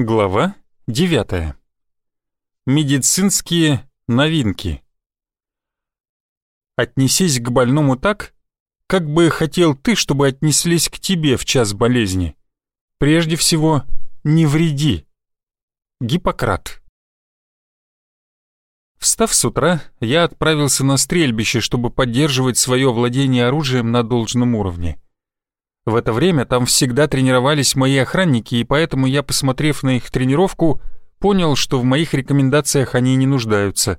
Глава 9. Медицинские новинки. Отнесись к больному так, как бы хотел ты, чтобы отнеслись к тебе в час болезни. Прежде всего, не вреди. Гиппократ. Встав с утра, я отправился на стрельбище, чтобы поддерживать свое владение оружием на должном уровне. В это время там всегда тренировались мои охранники, и поэтому я, посмотрев на их тренировку, понял, что в моих рекомендациях они не нуждаются.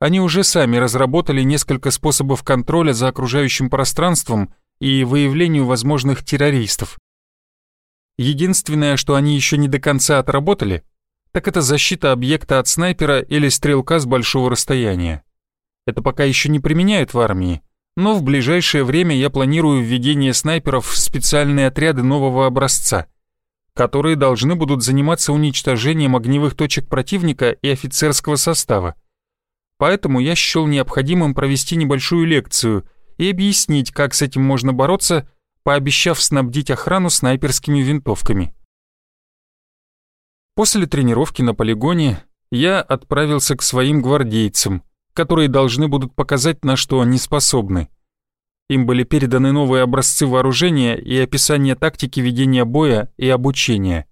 Они уже сами разработали несколько способов контроля за окружающим пространством и выявлению возможных террористов. Единственное, что они еще не до конца отработали, так это защита объекта от снайпера или стрелка с большого расстояния. Это пока еще не применяют в армии, но в ближайшее время я планирую введение снайперов в специальные отряды нового образца, которые должны будут заниматься уничтожением огневых точек противника и офицерского состава. Поэтому я счел необходимым провести небольшую лекцию и объяснить, как с этим можно бороться, пообещав снабдить охрану снайперскими винтовками. После тренировки на полигоне я отправился к своим гвардейцам, которые должны будут показать, на что они способны. Им были переданы новые образцы вооружения и описание тактики ведения боя и обучения.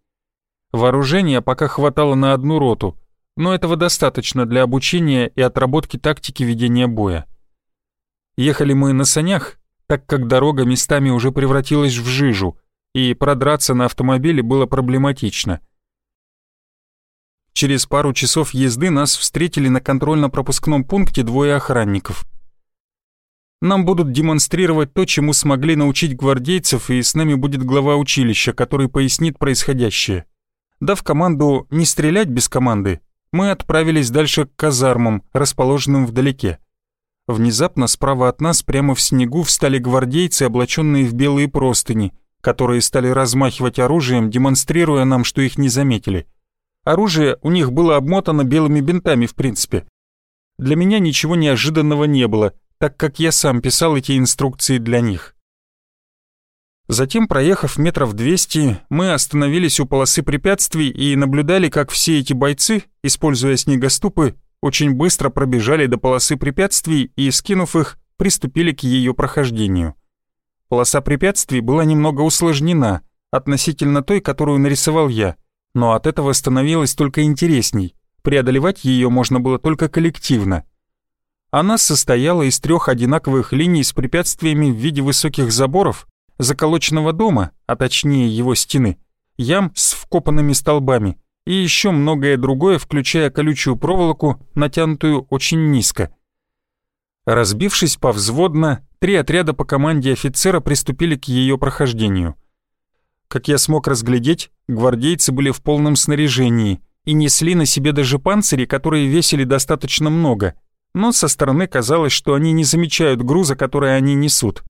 Вооружения пока хватало на одну роту, но этого достаточно для обучения и отработки тактики ведения боя. Ехали мы на санях, так как дорога местами уже превратилась в жижу, и продраться на автомобиле было проблематично – Через пару часов езды нас встретили на контрольно-пропускном пункте двое охранников. Нам будут демонстрировать то, чему смогли научить гвардейцев, и с нами будет глава училища, который пояснит происходящее. Дав команду не стрелять без команды, мы отправились дальше к казармам, расположенным вдалеке. Внезапно справа от нас прямо в снегу встали гвардейцы, облаченные в белые простыни, которые стали размахивать оружием, демонстрируя нам, что их не заметили. Оружие у них было обмотано белыми бинтами в принципе. Для меня ничего неожиданного не было, так как я сам писал эти инструкции для них. Затем, проехав метров 200, мы остановились у полосы препятствий и наблюдали, как все эти бойцы, используя снегоступы, очень быстро пробежали до полосы препятствий и, скинув их, приступили к ее прохождению. Полоса препятствий была немного усложнена относительно той, которую нарисовал я — но от этого становилось только интересней. Преодолевать ее можно было только коллективно. Она состояла из трех одинаковых линий с препятствиями в виде высоких заборов, заколоченного дома, а точнее его стены, ям с вкопанными столбами и еще многое другое, включая колючую проволоку, натянутую очень низко. Разбившись повзводно, три отряда по команде офицера приступили к ее прохождению – как я смог разглядеть, гвардейцы были в полном снаряжении и несли на себе даже панцири, которые весили достаточно много, но со стороны казалось, что они не замечают груза, который они несут.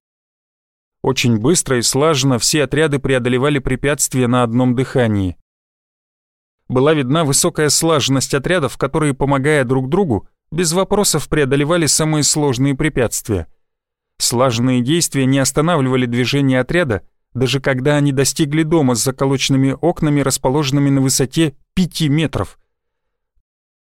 Очень быстро и слаженно все отряды преодолевали препятствия на одном дыхании. Была видна высокая слаженность отрядов, которые, помогая друг другу, без вопросов преодолевали самые сложные препятствия. Слаженные действия не останавливали движение отряда, даже когда они достигли дома с заколоченными окнами, расположенными на высоте 5 метров.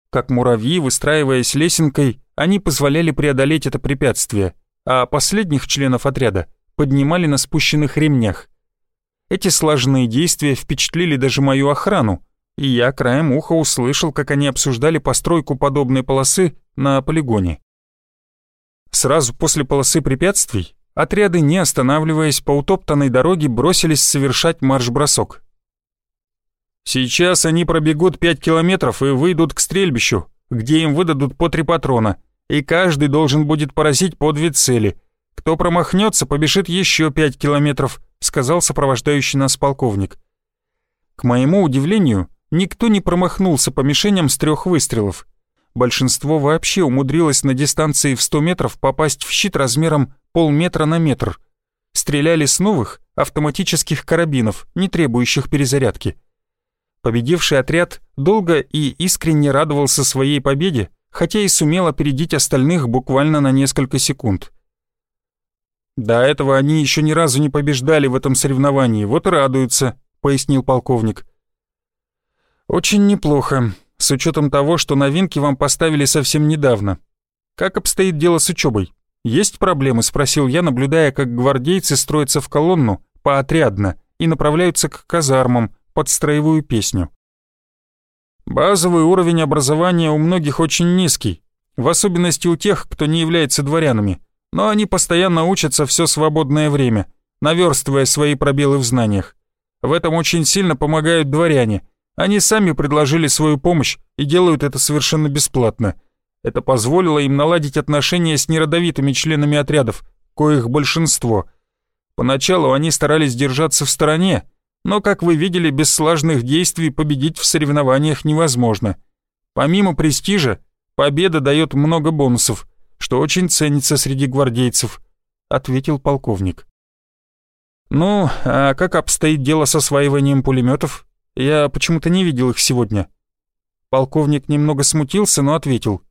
Как муравьи, выстраиваясь лесенкой, они позволяли преодолеть это препятствие, а последних членов отряда поднимали на спущенных ремнях. Эти слаженные действия впечатлили даже мою охрану, и я краем уха услышал, как они обсуждали постройку подобной полосы на полигоне. Сразу после полосы препятствий Отряды, не останавливаясь по утоптанной дороге, бросились совершать марш-бросок. «Сейчас они пробегут пять километров и выйдут к стрельбищу, где им выдадут по три патрона, и каждый должен будет поразить по две цели. Кто промахнется, побежит еще пять километров», сказал сопровождающий нас полковник. К моему удивлению, никто не промахнулся по мишеням с трех выстрелов. Большинство вообще умудрилось на дистанции в 100 метров попасть в щит размером полметра на метр. Стреляли с новых автоматических карабинов, не требующих перезарядки. Победивший отряд долго и искренне радовался своей победе, хотя и сумел опередить остальных буквально на несколько секунд. «До этого они еще ни разу не побеждали в этом соревновании, вот и радуются», — пояснил полковник. Очень неплохо, с учетом того, что новинки вам поставили совсем недавно. Как обстоит дело с учебой? Есть проблемы? Спросил я, наблюдая, как гвардейцы строятся в колонну, поотрядно, и направляются к казармам под строевую песню. Базовый уровень образования у многих очень низкий, в особенности у тех, кто не является дворянами, но они постоянно учатся все свободное время, наверстывая свои пробелы в знаниях. В этом очень сильно помогают дворяне. Они сами предложили свою помощь и делают это совершенно бесплатно. Это позволило им наладить отношения с неродовитыми членами отрядов, коих большинство. Поначалу они старались держаться в стороне, но, как вы видели, без слаженных действий победить в соревнованиях невозможно. Помимо престижа, победа дает много бонусов, что очень ценится среди гвардейцев», — ответил полковник. «Ну, а как обстоит дело с осваиванием пулеметов? Я почему-то не видел их сегодня». Полковник немного смутился, но ответил.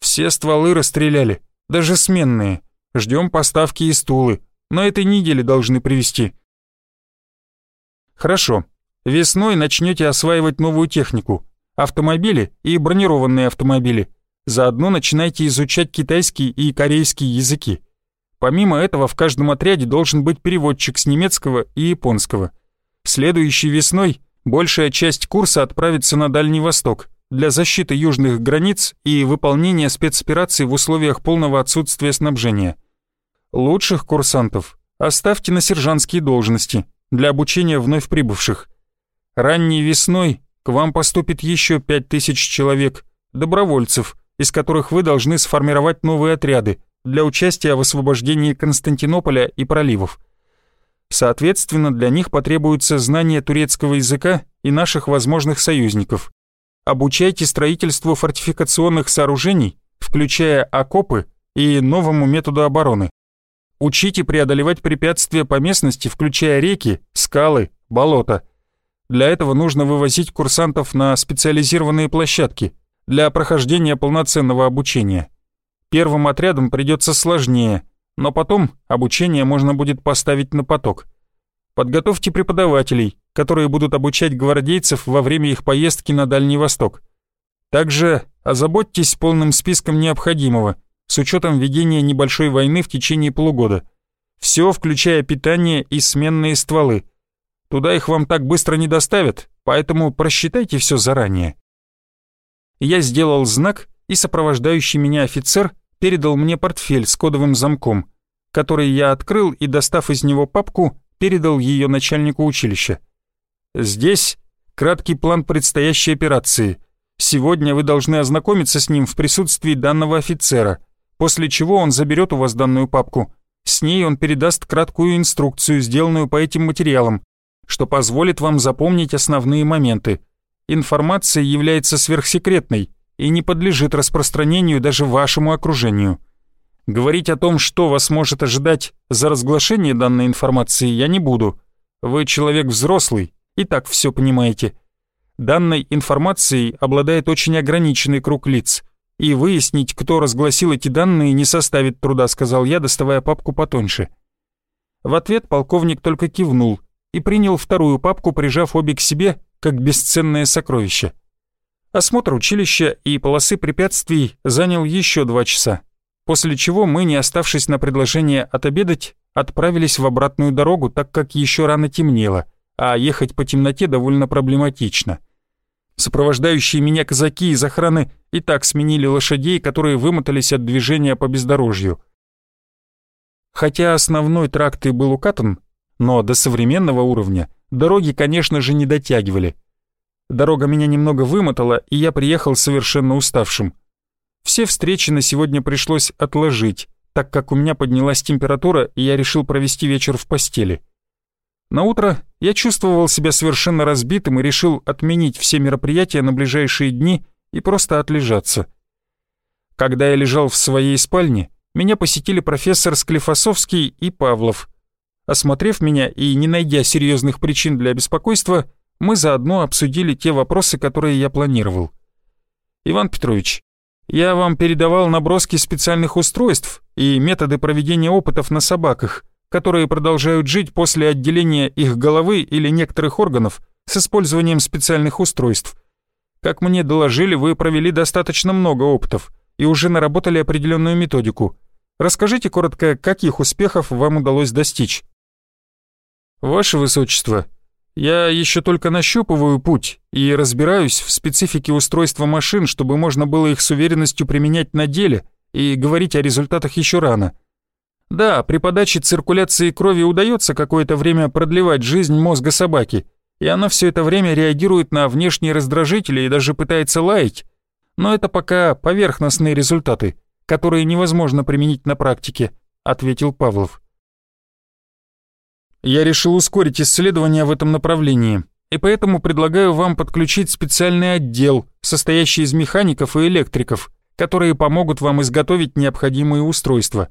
«Все стволы расстреляли, даже сменные. Ждем поставки и стулы, но этой неделе должны привезти». Хорошо. Весной начнете осваивать новую технику. Автомобили и бронированные автомобили. Заодно начинайте изучать китайский и корейский языки. Помимо этого, в каждом отряде должен быть переводчик с немецкого и японского. Следующей весной большая часть курса отправится на Дальний Восток для защиты южных границ и выполнения спецопераций в условиях полного отсутствия снабжения. Лучших курсантов оставьте на сержантские должности – для обучения вновь прибывших. Ранней весной к вам поступит еще пять тысяч человек, добровольцев, из которых вы должны сформировать новые отряды для участия в освобождении Константинополя и проливов. Соответственно, для них потребуется знание турецкого языка и наших возможных союзников. Обучайте строительству фортификационных сооружений, включая окопы и новому методу обороны. Учите преодолевать препятствия по местности, включая реки, скалы, болота. Для этого нужно вывозить курсантов на специализированные площадки для прохождения полноценного обучения. Первым отрядам придется сложнее, но потом обучение можно будет поставить на поток. Подготовьте преподавателей, которые будут обучать гвардейцев во время их поездки на Дальний Восток. Также озаботьтесь полным списком необходимого – с учетом ведения небольшой войны в течение полугода. Все, включая питание и сменные стволы. Туда их вам так быстро не доставят, поэтому просчитайте все заранее. Я сделал знак, и сопровождающий меня офицер передал мне портфель с кодовым замком, который я открыл и, достав из него папку, передал ее начальнику училища. Здесь краткий план предстоящей операции. Сегодня вы должны ознакомиться с ним в присутствии данного офицера — после чего он заберет у вас данную папку. С ней он передаст краткую инструкцию, сделанную по этим материалам, что позволит вам запомнить основные моменты. Информация является сверхсекретной и не подлежит распространению даже вашему окружению. Говорить о том, что вас может ожидать за разглашение данной информации, я не буду. Вы человек взрослый и так все понимаете. Данной информацией обладает очень ограниченный круг лиц – и выяснить, кто разгласил эти данные, не составит труда», — сказал я, доставая папку потоньше. В ответ полковник только кивнул и принял вторую папку, прижав обе к себе, как бесценное сокровище. Осмотр училища и полосы препятствий занял еще два часа, после чего мы, не оставшись на предложение отобедать, отправились в обратную дорогу, так как еще рано темнело, а ехать по темноте довольно проблематично. Сопровождающие меня казаки из охраны и так сменили лошадей, которые вымотались от движения по бездорожью. Хотя основной тракт и был укатан, но до современного уровня дороги, конечно же, не дотягивали. Дорога меня немного вымотала, и я приехал совершенно уставшим. Все встречи на сегодня пришлось отложить, так как у меня поднялась температура, и я решил провести вечер в постели. На утро я чувствовал себя совершенно разбитым и решил отменить все мероприятия на ближайшие дни и просто отлежаться. Когда я лежал в своей спальне, меня посетили профессор Склифосовский и Павлов. Осмотрев меня и не найдя серьезных причин для беспокойства, мы заодно обсудили те вопросы, которые я планировал. «Иван Петрович, я вам передавал наброски специальных устройств и методы проведения опытов на собаках, которые продолжают жить после отделения их головы или некоторых органов с использованием специальных устройств. Как мне доложили, вы провели достаточно много опытов и уже наработали определенную методику. Расскажите коротко, каких успехов вам удалось достичь. Ваше Высочество, я еще только нащупываю путь и разбираюсь в специфике устройства машин, чтобы можно было их с уверенностью применять на деле и говорить о результатах еще рано. Да, при подаче циркуляции крови удается какое-то время продлевать жизнь мозга собаки, и она все это время реагирует на внешние раздражители и даже пытается лаять. Но это пока поверхностные результаты, которые невозможно применить на практике, ответил Павлов. Я решил ускорить исследования в этом направлении, и поэтому предлагаю вам подключить специальный отдел, состоящий из механиков и электриков, которые помогут вам изготовить необходимые устройства.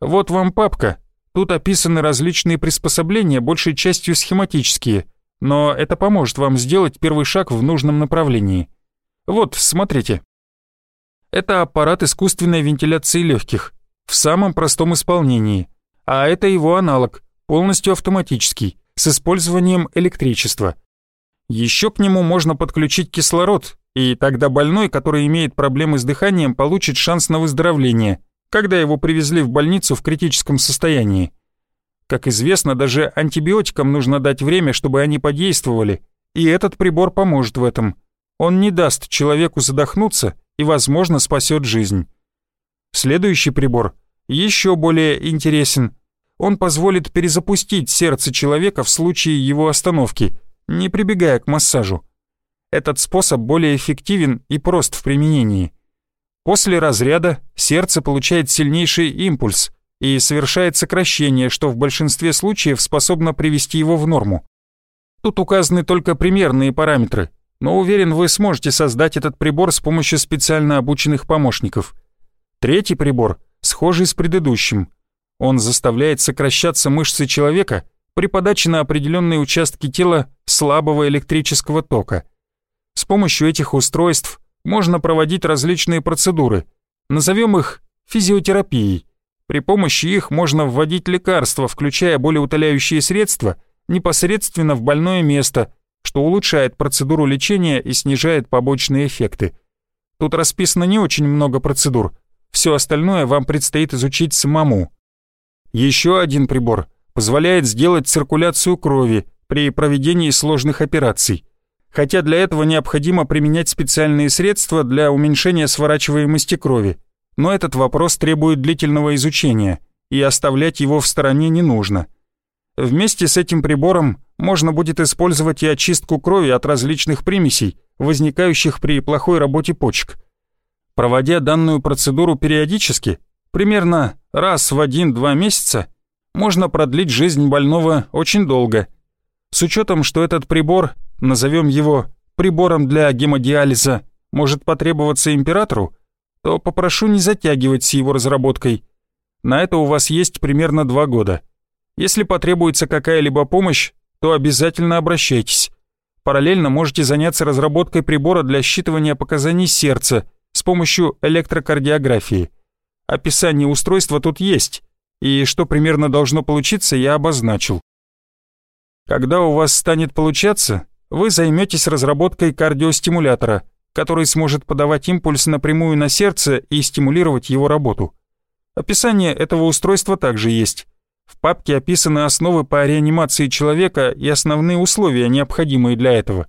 Вот вам папка. Тут описаны различные приспособления, большей частью схематические, но это поможет вам сделать первый шаг в нужном направлении. Вот, смотрите. Это аппарат искусственной вентиляции легких в самом простом исполнении, а это его аналог, полностью автоматический, с использованием электричества. Еще к нему можно подключить кислород, и тогда больной, который имеет проблемы с дыханием, получит шанс на выздоровление, когда его привезли в больницу в критическом состоянии. Как известно, даже антибиотикам нужно дать время, чтобы они подействовали, и этот прибор поможет в этом. Он не даст человеку задохнуться и, возможно, спасет жизнь. Следующий прибор еще более интересен – он позволит перезапустить сердце человека в случае его остановки, не прибегая к массажу. Этот способ более эффективен и прост в применении. После разряда сердце получает сильнейший импульс и совершает сокращение, что в большинстве случаев способно привести его в норму. Тут указаны только примерные параметры, но уверен, вы сможете создать этот прибор с помощью специально обученных помощников. Третий прибор, схожий с предыдущим, он заставляет сокращаться мышцы человека при подаче на определенные участки тела слабого электрического тока. С помощью этих устройств можно проводить различные процедуры. Назовем их физиотерапией. При помощи их можно вводить лекарства, включая болеутоляющие средства, непосредственно в больное место, что улучшает процедуру лечения и снижает побочные эффекты. Тут расписано не очень много процедур. Все остальное вам предстоит изучить самому. Еще один прибор позволяет сделать циркуляцию крови при проведении сложных операций, хотя для этого необходимо применять специальные средства для уменьшения сворачиваемости крови, но этот вопрос требует длительного изучения, и оставлять его в стороне не нужно. Вместе с этим прибором можно будет использовать и очистку крови от различных примесей, возникающих при плохой работе почек. Проводя данную процедуру периодически, примерно раз в один-два месяца можно продлить жизнь больного очень долго. С учетом, что этот прибор, назовем его прибором для гемодиализа, может потребоваться императору, то попрошу не затягивать с его разработкой. На это у вас есть примерно два года. Если потребуется какая-либо помощь, то обязательно обращайтесь. Параллельно можете заняться разработкой прибора для считывания показаний сердца с помощью электрокардиографии. Описание устройства тут есть, и что примерно должно получиться, я обозначил. Когда у вас станет получаться, вы займетесь разработкой кардиостимулятора, который сможет подавать импульс напрямую на сердце и стимулировать его работу. Описание этого устройства также есть. В папке описаны основы по реанимации человека и основные условия, необходимые для этого.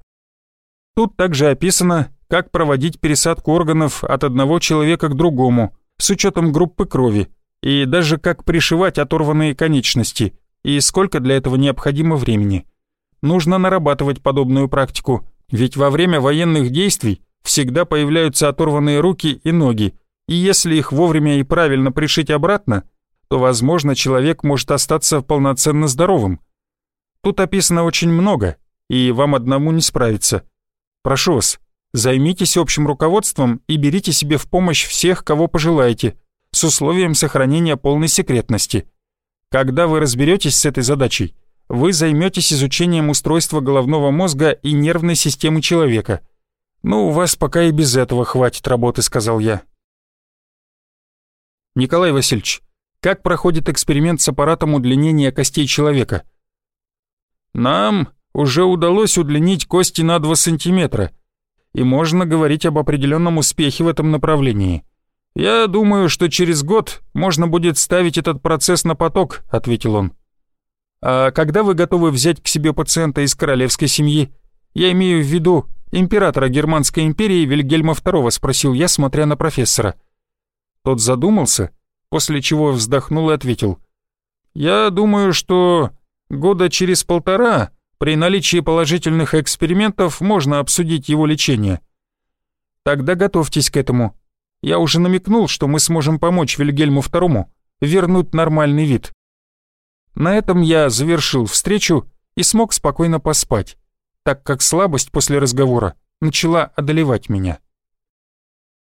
Тут также описано, как проводить пересадку органов от одного человека к другому, с учетом группы крови, и даже как пришивать оторванные конечности, и сколько для этого необходимо времени. Нужно нарабатывать подобную практику, ведь во время военных действий всегда появляются оторванные руки и ноги, и если их вовремя и правильно пришить обратно, то, возможно, человек может остаться полноценно здоровым. Тут описано очень много, и вам одному не справиться. Прошу вас, Займитесь общим руководством и берите себе в помощь всех, кого пожелаете, с условием сохранения полной секретности. Когда вы разберетесь с этой задачей, вы займетесь изучением устройства головного мозга и нервной системы человека. Ну, у вас пока и без этого хватит работы, сказал я. Николай Васильевич, как проходит эксперимент с аппаратом удлинения костей человека? Нам уже удалось удлинить кости на 2 сантиметра, и можно говорить об определенном успехе в этом направлении. «Я думаю, что через год можно будет ставить этот процесс на поток», — ответил он. «А когда вы готовы взять к себе пациента из королевской семьи? Я имею в виду императора Германской империи Вильгельма II», — спросил я, смотря на профессора. Тот задумался, после чего вздохнул и ответил. «Я думаю, что года через полтора при наличии положительных экспериментов можно обсудить его лечение. Тогда готовьтесь к этому. Я уже намекнул, что мы сможем помочь Вильгельму II вернуть нормальный вид. На этом я завершил встречу и смог спокойно поспать, так как слабость после разговора начала одолевать меня.